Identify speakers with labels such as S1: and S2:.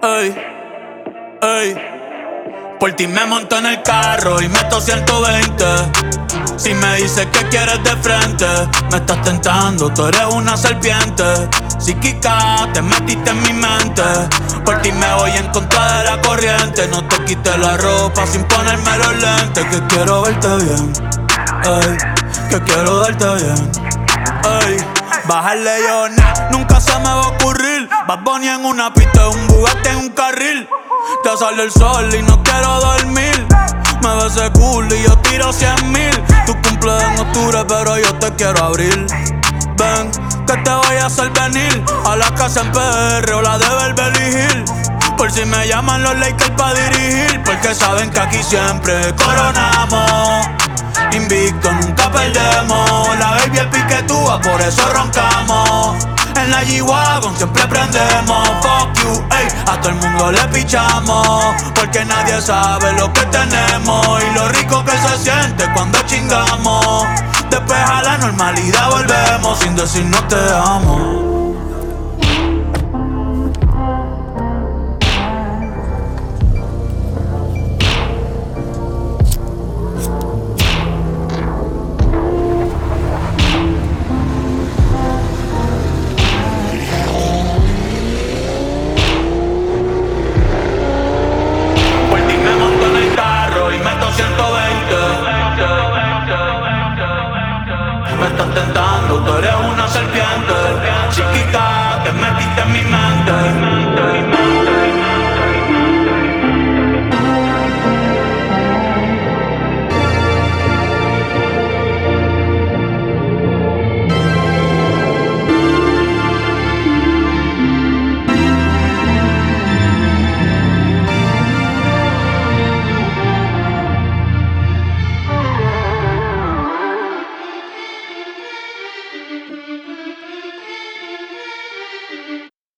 S1: Ey, ey. Por ti me monto en el carro y meto 120. Si me dices que quieres de frente, me estás tentando, tú eres una serpiente. Psíquica, te metiste en mi mente. Por ti me voy en contra de la corriente. No te quites la ropa sin ponerme los lentes. Que quiero verte bien, ey, que quiero darte bien, ey. Bajarle yo, nunca se me va a ocurrir. Bad Bunny en una pista, un Bugatti en un carril. Te sale el sol y no quiero dormir. Me ves ese cool y yo tiro cien mil. Tu cumple en octubre, pero yo te quiero abrir. Ven, que te voy a hacer venir a la casa en PR o la de Beverly Hills. Por si me llaman los Lakers para dirigir, porque saben que aquí siempre coronamos. Invicto, nunca perdemos. La baby es piquetúa, por eso roncamos. En la G-Wagon siempre prendemos. Fuck you, ey, a todo el mundo le pichamos. Porque nadie sabe lo que tenemos y lo rico que se siente cuando chingamos. Después a la normalidad volvemos sin decir no te amo. Me estás tentando, tú eres